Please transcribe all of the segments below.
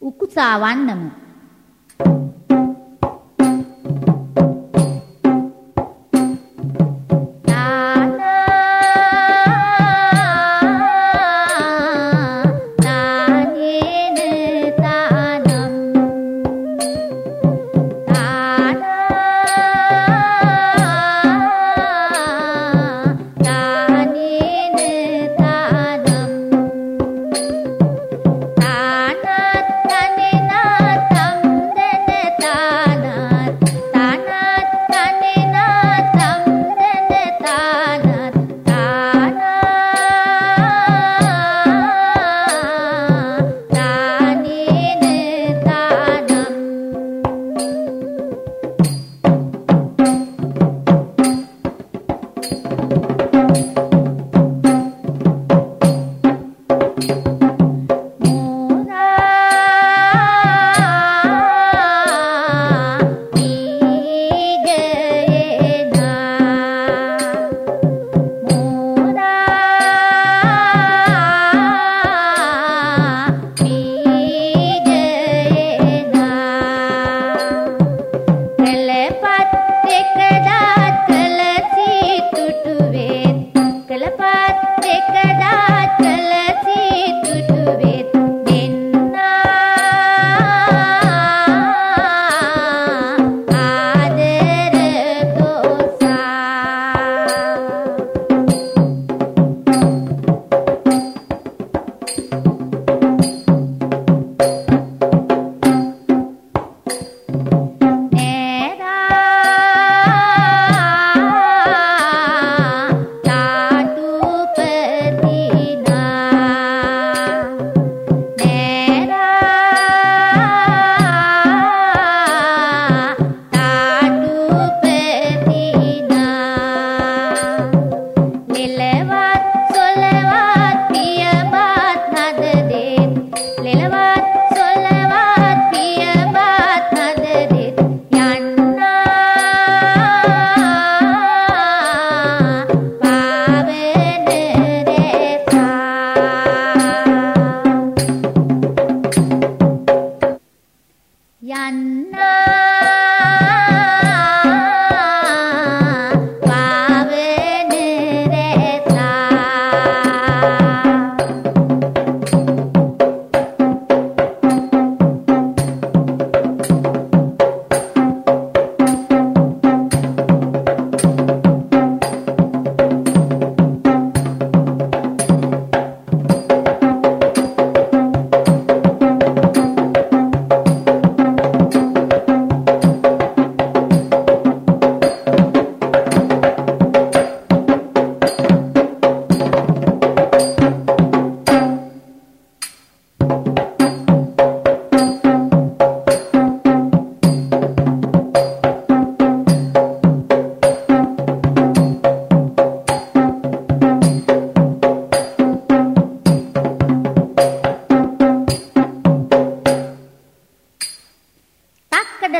我可咋玩呢？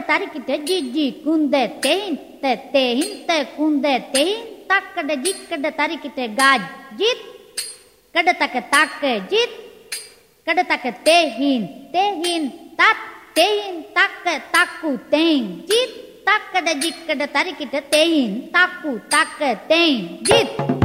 தறிக்கிட்ட GG குந்த தேயிந்த தேயிந்த குந்த தேயின் தக்கட ஜிக்கட தறிக்கிட்ட gauge ஜித் கட தக்க தாக்க ஜித் கட தக்க தேஹின் தேஹின் தத் தேயின் தக்க தக்கு தேயின் ஜித் தக்கட ஜிக்கட தறிக்கிட்ட தேயின் தக்கு தக்க தேயின் ஜித்